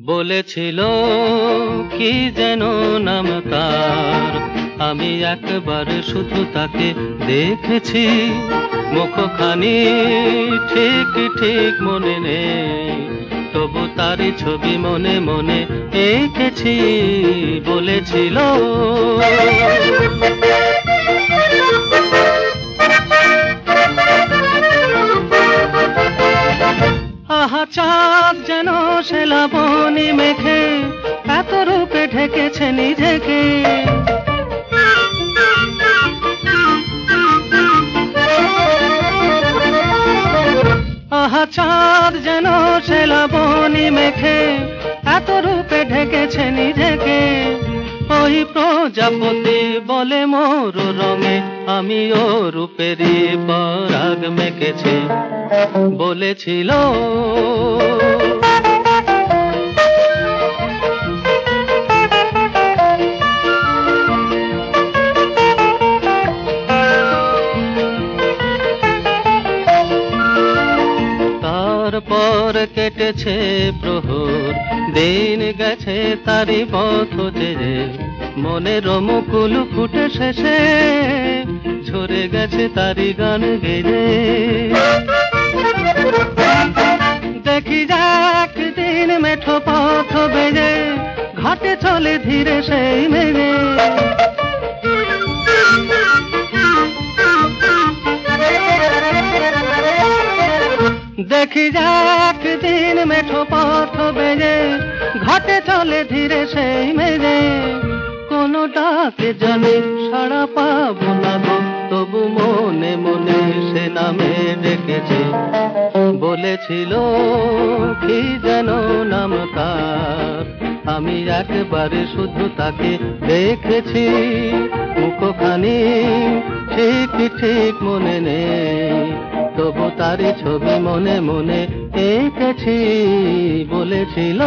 বলেছিল, কি যেন নাম তার? আমি একবার শুধু তাকে দেখেছি। মুখখানি ঠিক ঠিক মনে নেই। তবু তারই ছবি মনে মনে এঁকেছি। বলেছিল, আহা, চাঁদ যেন সে লাবণী মেখে এত রূপে ঢেকেছে নিজেকে। আহা চাঁদ যেন সে লাবণী মেখে এত রূপে ঢেকেছে নিজেকে। ওই প্রজাপতি বলে, মোর রঙে আমি ও রূপেরই পরাগ মেখেছি। বলেছিল তারপর কেটেছে প্রহর। দিন গেছে তারি পথ জেরে। মনের মুকুল ফুটে শেষে। ঝরে গেছে তারি গান গেরে। দেখি যাক দিন মেঠো পথ বেজে। ঘাটে চলে ধীরে সেই মেঘে। দেখি যাক, দিন মেঠো পথ বেজে, ঘাটে চলে ধীরে সেই মেঘে কোন ডাকে জানি সাড়া পাবো না গো, তবু মনে মনে সে নামে ডেকেছে। বলেছিল, কি যেন নাম তার? আমি একবারে শুধু তাকে দেখেছি, মুখখানি ঠিক ঠিক মনে নেই। তারই ছবি মনে মনে এঁকেছি বলেছিল।